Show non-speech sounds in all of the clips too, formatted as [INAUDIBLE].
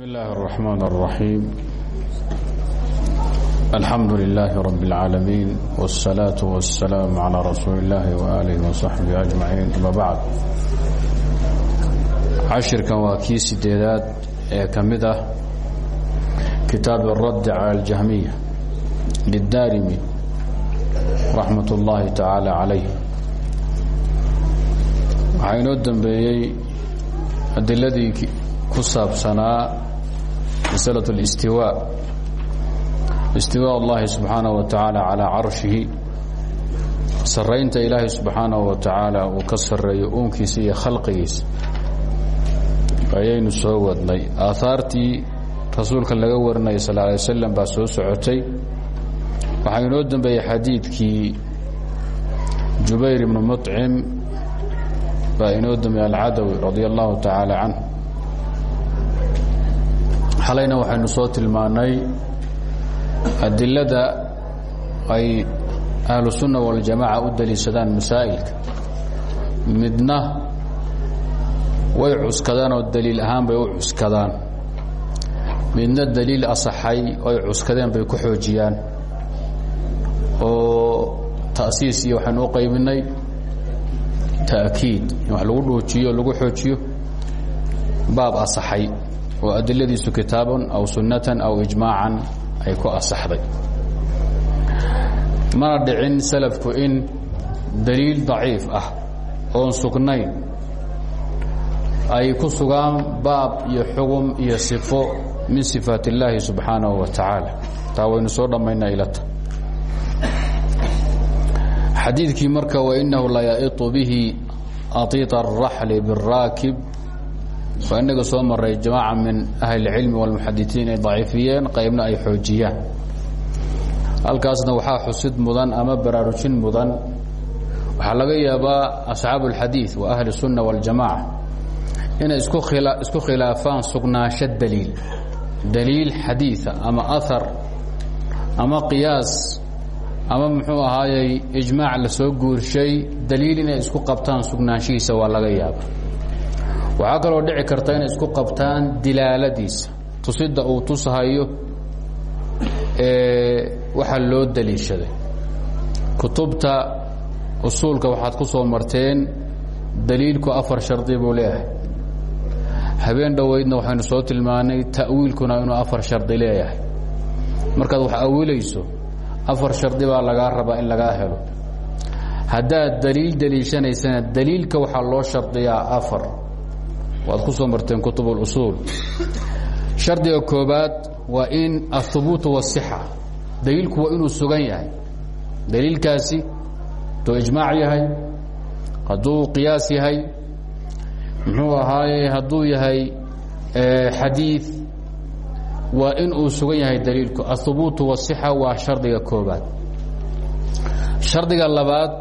بسم الله الرحمن الرحيم الحمد لله رب العالمين والصلاة والسلام على رسول الله وآله وصحبه أجمعين أما بعد cashirkan waa kii sideedaad ee ka mid ah kitaab الradd calى الjahmiya liلdarimi raxmat اllahi taعaalى عalayh waxaa inoo dambeeyey adiladii ku saabsanaa masalaة الاstiwاء istiwاء اllahi subxaanaه wa taعaalى calىa carshihi saraynta ilaahay subxaanaه wa taعaalى uu ka sareeyo uunkiisa iyo khalqigiisa ayaynu soo wadnay aahaartii rasuulka laga warinaya sal ly waslm baa soo socotay waxaa inoo dambeeyey xadiidkii jubayr ibnu muطcim baa inoo dambeeyey alcadawi radia allahu tacaala canh xalayna waxaynu soo tilmaanay adilada ay ahlu sunna waljamaca u daliishadaan masaa'ilka. Midna way cuskadaan oo daliil ahaan bay u midna daliil asaxay oy cuskadeen bay ku xoojiyaan. Oo ta'siis iyo waxaynu u qaybinay ta'kiid. Wax lagu dhuujiyo lagu xoojiyo baab asaxay oo adiladiisu kitaaban aw sunnatan aw ijmaacan ay ku asaxday mana dhicin salafku in daliil daciif ah oon sugnayn ay ku sugaan baab iyo xugum iyo sifo min sifaat اllaahi subxaanahu wa tacaala taa waynu soo dhammaynaa ilata xadiidkii marka wainahu la yaiطu bihi aطiiط الraxli bالraakib waa inaga soo maray jamaaca min ahli اlcilmi wاlmuxadiثiin ay daciifiyeen qaybna ay xoojiyaan halkaasna waxaa xusid mudan ama baraarujin mudan waxaa laga yaabaa asxaabu اlxadiiث wa ahli الsunna wاljamaca inay isku isku khilaafaan sugnaansho daliil daliil xadiia ama ahar ama qiyaas ama muxuu ahaayey ijmaac la soo guurshay daliil inay isku qabtaan sugnaanshihiisa waa laga yaaba waxaa kaloo dhici karta inay isku qabtaan dilaaladiisa. Tusida uu tusahayo waxaa loo daliishaday. Kutubta usuulka waxaad ku soo marteen daliilku afar shardi buu leeyahay. Habeen dhoweydna waxaynu soo tilmaanay ta'wiilkuna inuu afar shardi leeyahay. Markaad wax awilayso afar shardi baa lagaa rabaa in lagaa helo. Haddaad daliil daliishanaysana daliilka waxaa loo shardiyaa afar waad ku soo marteen kutub اlusuul shardiga koobaad waa in aلhubuuت wالصixa daliilku waa inuu sugan yahay daliilkaasi hadduu ijmaac yahay hadduu qiyaas yahay muxuu ahaaye hadduu yahay xadiiث waa in uu sugan yahay daliilku aلhubuuت wالصixa waa shardiga koobaad shardiga labaad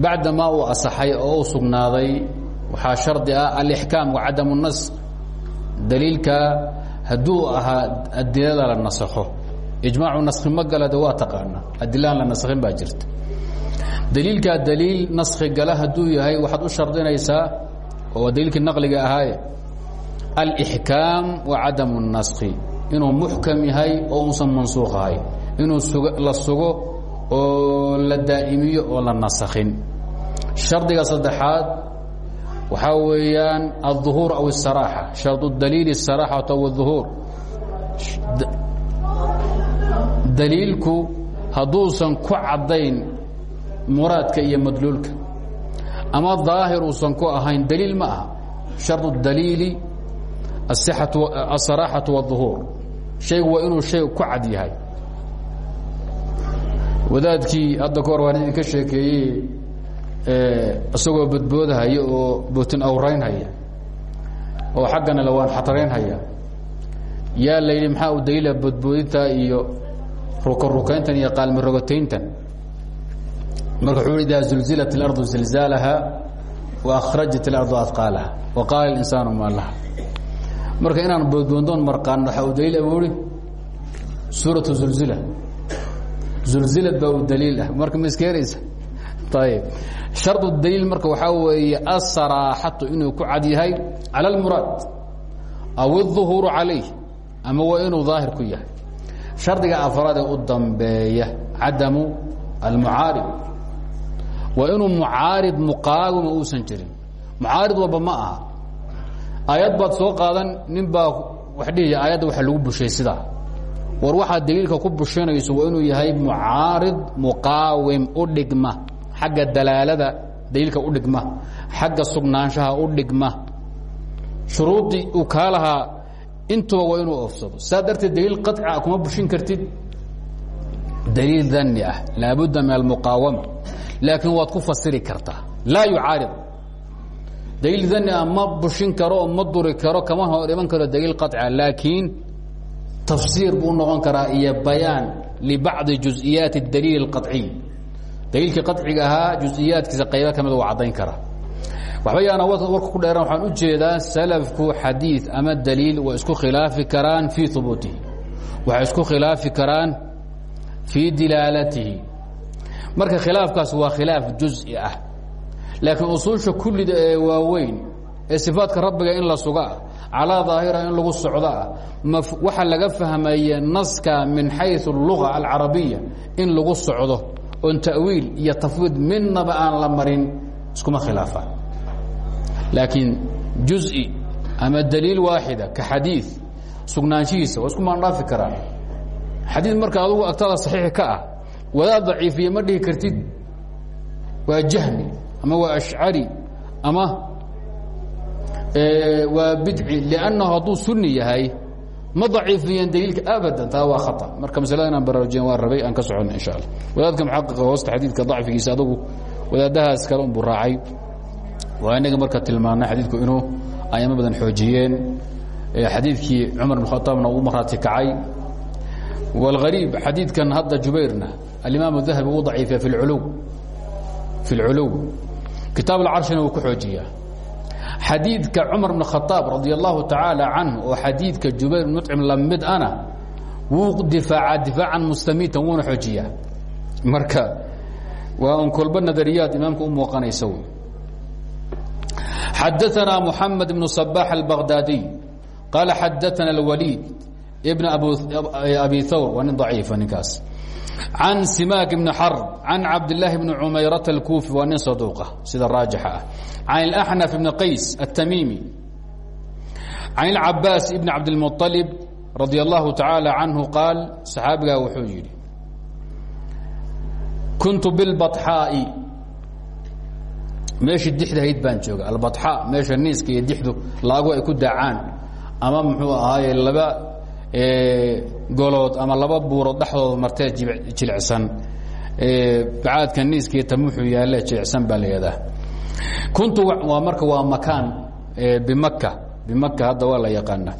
bacdamaa uu asaxay oo u sugnaaday waxaa shardi ah alixkaamku cadamu nas daliilka hadduu ahaa adilada la nasakho. Ijmaacu naskhi ma galade waa taqaana. La naskhin baa jirta. Daliilkaa daliil naskhi gala hadduu yahay waxaad u shardinaysaa oo daliilkii naqliga ahaaye alixkaam wa cadamu naskhi inuu muxkam yahay oo uusan mansuuq ahay. Inuu la sugo oo la daa'imiyo oo la nasakhin. Shardiga saddexaad waxaa weeyaan الظuhuur aw الsaraaxa shardu daliil الsaraaxatu aw الظuhuur daliilku hadduusan ku caddayn muraadka iyo madluulka ama daahir uusan ku ahayn daliil ma aha shardu daliili الsaraaxaةu والظuhuur shaygu waa inuu shay ku cad yahay wadaadkii hadda ka hor waan idinka sheekeeyey isagoo badboodahaya oo bootin awraynhaya oo xaggana lawaan xataraynhaya yaa la yidhi maxaa u daliila badboodinta iyo ruka rukayntan iyo qaalmi rogotayntan marka wuxuu idaa zulzilat اlarضu zilzaalaha wa akhrajat اlarضu adqaalaha wa qaala اlinsaanu maa laha marka inaan boodboondoon marqaan waxaa u daliila buu ihi suuratu zulzila zulzilad baa u daliil ah marka ma iskeeraysa ayib shardu daliil marka waxaa weeye asaraaxatu inuu ku cad yahay cala almuraad aw الظuhuuru calayh ama waa inuu daahir ku yahay shardiga afraad ee u dambeeya cadamu almucaarid waa inuu mucaarid muqaawima uusan jirin mucaarid walba ma aha aayad baad soo qaadan nin baa wax dhihaya aayadda waxa lagu bushay sidaa war waxaad daliilka ku bushanayso waa inuu yahay mucaarid muqaawim u dhigma xagga dalaalada daliilka u dhigma xagga sugnaanshaha u dhigma shuruuddii uu kaa lahaa intuba waa inuu oofsado saa darteed daliil qaطca kuma bushin kartid daliil dani ah laabudda min almuqaawama laakiin waad ku fasiri kartaa laa yucaarid daliil dani ah ma bushin karo oo ma duri karo kama hor iman karo daliil qaطca laakiin tafsiir buu noqon karaa iyo bayaan libacdi juز'iyaati اdaliil اqaطciy daliilkii qaطciga ahaa juز'iyaadkiisa qaybo ka mida waa caddayn karaa waxba yaana warka ku dheeran waxaan u jeedaa salafku xadiid ama daliil way isku khilaafi karaan fii hubuutihi waxay isku khilaafi karaan fii dilaalatihi marka khilaafkaas waa khilaaf juز'i ah laakiin usuusha kullida ee waaweyn ee sifaadka rabbiga in la suga ah calaa daahira in lagu socdo ah waxa laga fahmaye naska min xayu اluga alcarabiya in lagu socdo oon ta'wiil iyo tafwiid midnaba aan la marin iskuma khilaafaan. Laakiin juز'i ama daliil waaxida ka xadii sugnaanshihiisa waa isku karaan. Xadii marka adugu agtaada saxiix ka ah wadaad daciifiye ma dhihi kartid. Waa jahmi ama waa ashcari ama waa bidci lannahu hadduu yahay ma aciifiyen dliilka abadan taa waa a marka maslada inaan baraarujin waa rabay aan ka socono insha alla wadaadka muxaqiqa hoosta xadiidka dacfigiisa adagu wadaadahaas kale unbuu raacay. Waa inaga marka tilmaana xadiidku inuu ayamo badan xoojiyeen. Xadiidkii cumar bn khataabna uu maraati kacay. Wاlariib xadiidkan hadda jubayrna alimaam dahabi uu daciifiya i culuw kitaab اcarshina wuu ku xoojiyaa xadiidka cumar bn khaaab radi allahu tacaala canhu oo xadiidka jubayr mucim la mid ana wuu difaacaa difaacan mustamitan wuuna xoojiyaa. Marka waa un kolba nadariyaad imaamka u muuqanaysa xadaanaa muxamed bnu sabaax albaqdaadiy qaala xadaana alwaliid bn abi awr waa nin daciifa ninkaas عan simaك بن xrb عan cabdاللahi بن cmayرة الكوفي waa nin صaduuqa sida raajixa ah عan الأحنف بن qays التmيمي عan العabاس بن cabdالمطلب radي الlahu taعaalى عanهu qaal صaxaabigaa wuxuu yidhi kuntu bاlbaطxaaءi meeshii dixdahayd baan jooga albaxa meesha niiska iyo dixdu laagu ay ku daacaan ama muxuu ahaaye laba golood ama laba buurood dhexdooda martee jilicsan bacaadka niiska iyo tamuxu yaalle jilicsan baa layadaa kuntu waa marka waa makaan bimaka bimaka hadda waa la yaqaana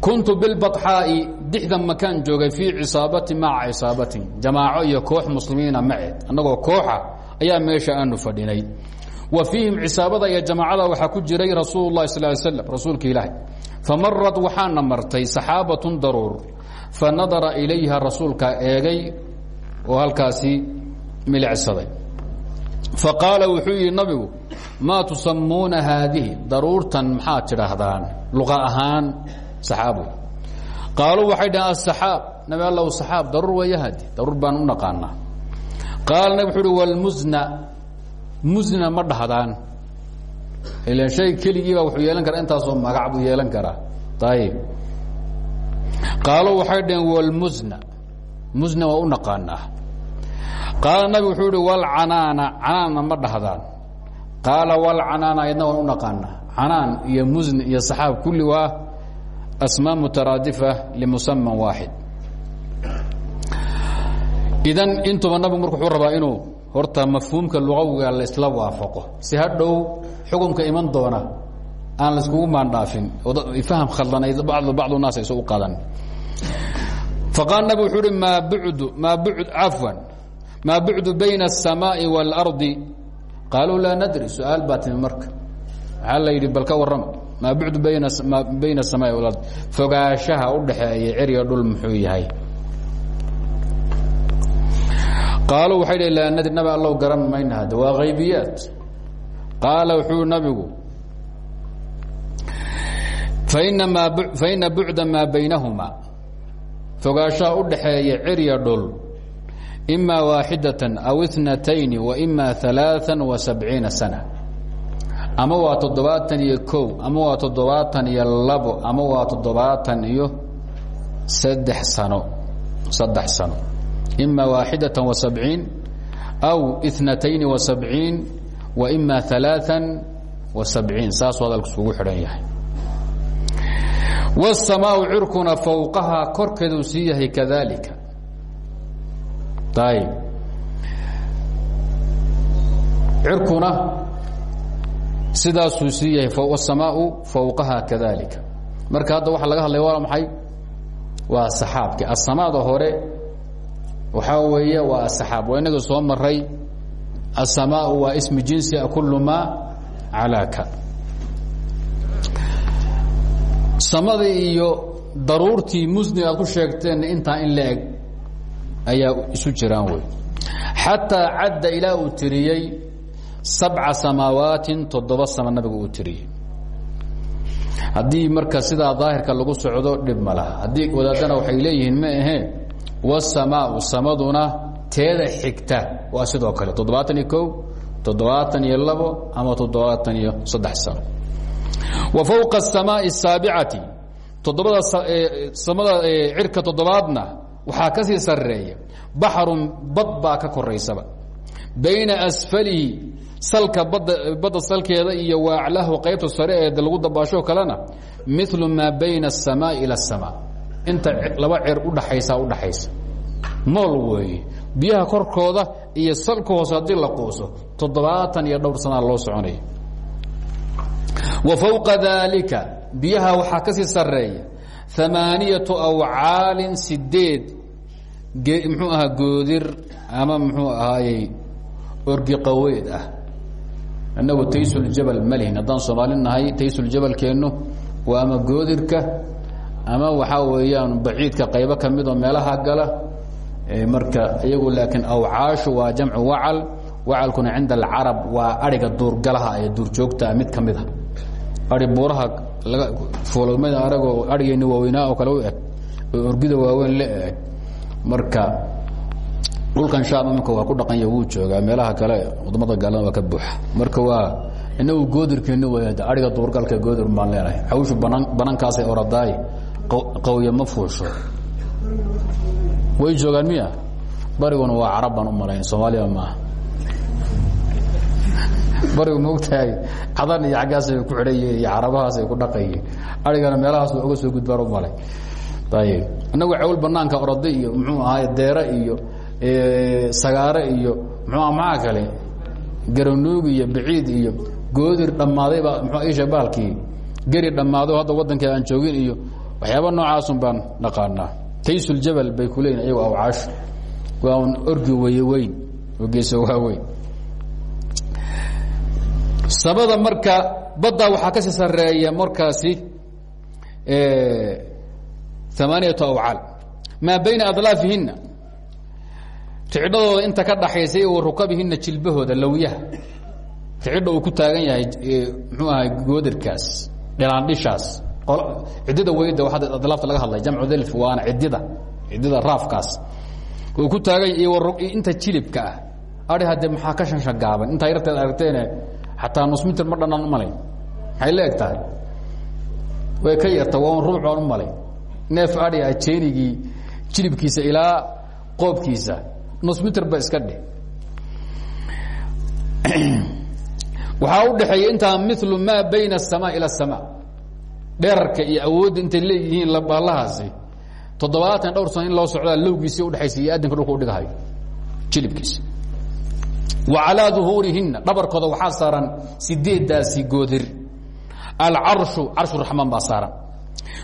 kuntu bilbaxaa'i dixda makaan joogay fii cisaabati maca cisaabatin. Jamaaco iyo koox muslimiina maceed annagoo kooxa ayaa meesha aanu fadhinay. Wa fiihim cisaabada iyo jamaacada waxaa ku jiray rasuul اlahi sal slam rasuulka ilaahi famarad waxaana martay saxaabatun daruur fanadara ilayha rasuulkaa eegay oo halkaasi milicsaday faqaala wuxuu yidhi nabigu maa tusamuuna haadihi daruurtan maxaad tidhaahdaan luqa ahaan saxaabo qaaluu waxay dhaheen asaxaab nabi allow saxaab daruur wayahadi daruur baan u naqaanaa qaala nabig wuxu uhi wlmusna musna ma dhahdaan ilan shay keligiiba wuxuu yeelan karaa intaasoo magac buu yeelan karaa. Ayib qaalo waxay dhaheen wlmusna musna waa u naqaanaa qaala nabig wuxuu ihi walcanaana canaanna ma dhahdaan. Qaala walcanaana ayadna waan u naqaanaa canaan iyo musn iyo saxaab kulli waa asmaa mutaraadifa limusaman waaxid idan intuba nabigu marka wuxuu rabaa inuu horta mafhuumka lugawiga la isla waafaqo si hadhow xukunka iman doona aan la iskugu maandhaafin faham khaldan ay bacdu naas aysa u qadan faqaal nabig wuxuu uhi maa bucdu maa bucd cafwan maa bucdu bayna الsamaaءi wاlardi qaaluu laa nadri su-aal baa timi marka waxaa la yidhi bal ka warrama maa bucdu bayna bayna الsamaaءi wاlard fogaanshaha u dhaxeeya cerya dhul muxuu yahay Qaaluu waxay dhh laa nadri nabi allow garan mayna hadda waa haybiyaat qaala wuxuu nabigu faina bucda maa baynahumaa fogaanshaha u dhaxeeya cirya dhul ima waaxidatan aw inatayni wa ima alaaa wa sabciina sana ama waa toddobaatan iyo ama waa toddobaatan iyo ama waa toddobaatan iyo saddex sano saddex sano ima waaxidatan wa sabciin aw inatayni wa sabciin wa ima alaaa wa sabciin saasuu hadalku isugu xidhan yahay wاsamaau cirkuna fowqahaa korkeeduu sii yahay kadalika ayb cirkuna sidaasuu sii yahay wsamaau fowqahaa kadalika marka hadda waxaa laga hadlaya waa maxay waa saxaabki asamaada hore waxaa weeye waa asaxaab waa soo maray asamaau waa ismi jinsi kulu ma calaaka. Samadii iyo daruurtii musni aad ku sheegteen intaa in la ayaa isu jiraan wey xataa cadda ilaa uu tiriyey sabca samaawaatin toddoba sama nabigu uu tiriyey. Marka sidaa daahirka lagu socdo dhib ma laha. Wadaadana waxay leeyihiin ma ahee wasamaau samaduna teeda xigta waa sidoo kale toddobaatan iyo kow toddobaatan iyo labo ama toddobaatan iyo saddex sano wa fowqa asamaaءi الsaabicati toddobada samada cirka toddobaadna waxaa ka sii sareeya baxrun bad baa ka koraysaba bayna asfalihi salka badda badda salkeeda iyo waaclahu qaybta sare ee lagu dabaashoo kalena milu maa bayna الsamaaءi ilى الsamaa inta laba cer udhaxaysa udhaxaysa mool weeye. Biyaha korkooda iyo salka hoose haddii la quuso toddobaatan iyo dhowr sanaa loo soconaya. Wa fowqa daalika biyaha waxaa ka sii sareeya amaaniyatu awcaalin sideed muxuu ahaa goodir ama muxuu ahaayey orgiqaweed ah. Innagu taysuljabal malhin haddaan soomaali nahay taysuljabalkeennu waa ama goodirka ama waxaa weeyaan baciidka qaybo ka midoo meelaha gala marka iyagu laakiin awcaashu waa jamcu wacal. Wacalkuna cinda alcarab waa ariga duurgalaha ee duurjoogtaa mid ka mid a ai buuraha fuulmada aragoo arigeeni waaweynaa oo kale u eg oo orgida waaweyn la eg. Marka dhulkan shaam iminka waa ku dhaqanya wuu joogaa meelaha kale waddamada gaalada waa ka buuxa. Marka waa inagu goodirkeeni w ariga duurgalka goodir baan leenahay banan banankaasay oradaay qawya ma fuusho. Way joogaan miya? Bariguna waa carab baan u malayn soomaaliya maaha barigu maogtahay cadan iyo aggaasay ku xidhayiin iyo carabahaasay ku dhaqayiin arigana meelahaas waa oga soo gudbaan u malay. Ayib inagu cawl banaanka oroday iyo muxuu ahaay deere iyo sagaare iyo muxuu maxaa kale? Garanuug iyo baciid iyo goodir dhammaaday baa mxu isha baalkii. Geri dhammaado hadda waddankeeda aan joogin iyo waxyaaba noocaasun baan dhaqaanaa taysuljabal bay ku leeyihiin iyago awcaashu waa un orgi weye weyn oo geeso waaweyn samada marka baddaa waxaa ka sii sareeya markaasi amaaniyatu awcaal. Maa bayna adlaafihina ficdhadooda inta ka dhaxaysa wa rukabihina jilbahooda lawyaha. Ficdha uu ku taagan yahay mxuu ahay goodirkaas dhilaandhishaas ciddida weyda waa adlaafta laga hadlay jamcu dilf waana ciddida ciddida raafkaas uu ku taagan iyo inta jilibka ah ari hadde maxaa ka shanshagaaban intaa yarteed aragteene xataa nus mitr ma dhanaan u malayn maxay la eg tahay way ka yarta waa un ruuc baan u malay neef adhi ah jeenigii jilibkiisa ilaa qoobkiisa nus mitr ba iska dheh [CLEARS THROAT] waxaa u dhexeeya intaa milu maa bayna الsamaa ilى الsamaa dheerarka iyo awoodda intay leeyihiin labaalahaasi toddobaatan dhowr sano in loo socdaa lowgiisi udheaysa iyo adanka dhulka udhigahayo jilibkiisa. Wa calaa duhuurihina dhabarkooda waxaa saaran sideeddaasi goodir. Alcarshu carshu raxmaan baa saaran.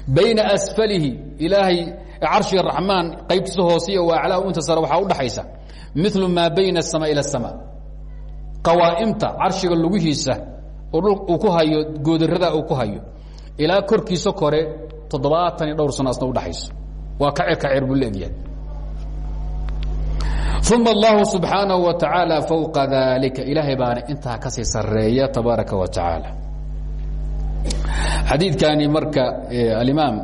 Bayna asfalihi ilaahay carshiga raxmaan qaybtiisa hoosiya wa aclaahu inta sare waxaa udhaxaysa milu maa bayna asamaa ila asamaa qawaa'imta carshiga lugihiisa oo dhul uu ku hayo goodirada uu ku hayo ilaa korkiisa kore toddobaatan iyo dhowr sano asna udhaxayso waa kacir kacir buu leegyahay uma allahu subxaanahu wa tacaala fowqa dalika ilaahay baana intaa ka sii sareeya tabaaraka wa tacaala xadiidkani marka alimaam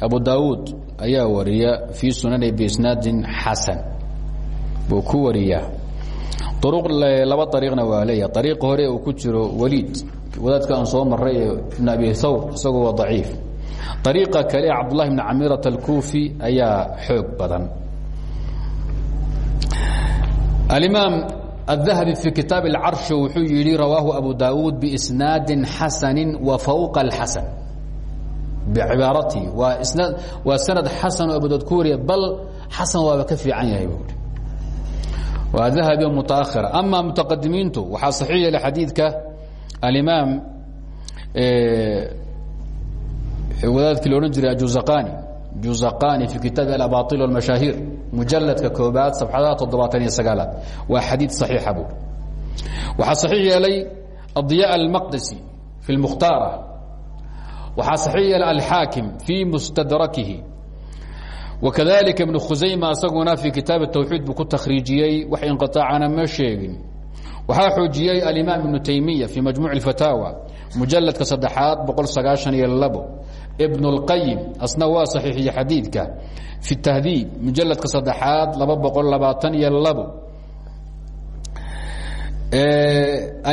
abu daawuud ayaa wariya fii sunani biisnaadin xasan. Buu ku wariyaa. Uruq laba ariiqna waa leeyahay. Ariiqa hore uu wadaadka aan soo maray ibn abi hawr isagoo waa daciif. Ariiqa kale cabdullahi bn camirat alkuufi ayaa xoog badan. Alimaam adahabi fii kitaab اlcarsh wuxuu yidhi rawaahu abu daawuud biisnaadi xasani wa fawqa اlxasan bcibaaratii waa isnaad waa sanad xasan oo abu daawud ku bal xasan waaba ka fiican yahay buui waa dahabi mutaakhira ama mutaqadimiintu waxaa saxiix yeelay xadiidka alimaam wadaadkii la odhan jiray ajuzaqani juzaqani fi kitaabi alabail اlmashaahir mujaladka koobaad sabxadaha toddobaatan iyo sagaalaad waa xadiid صaxiixa bu waxaa saxiix yeelay adiya almaqdisi fi اlmukhtaara waxaa saxiix yeelay alxaakim fii mustadrakihi wakadalika ibn khusayma isaguna fii kitaab الtawxiid buu ku takhriijiyey wax inqiطaacana ma sheegin waxaa xoojiyey alimaam ibnu taymiya fii majmuuc اfataawa mujaladka saddexaad boqol sagaashan iyo labo. Ibn اlqayim asna waa saxiixiye xadiidka. Fi tahdiib mujaladka saddexaad laba boqol labaatan iyo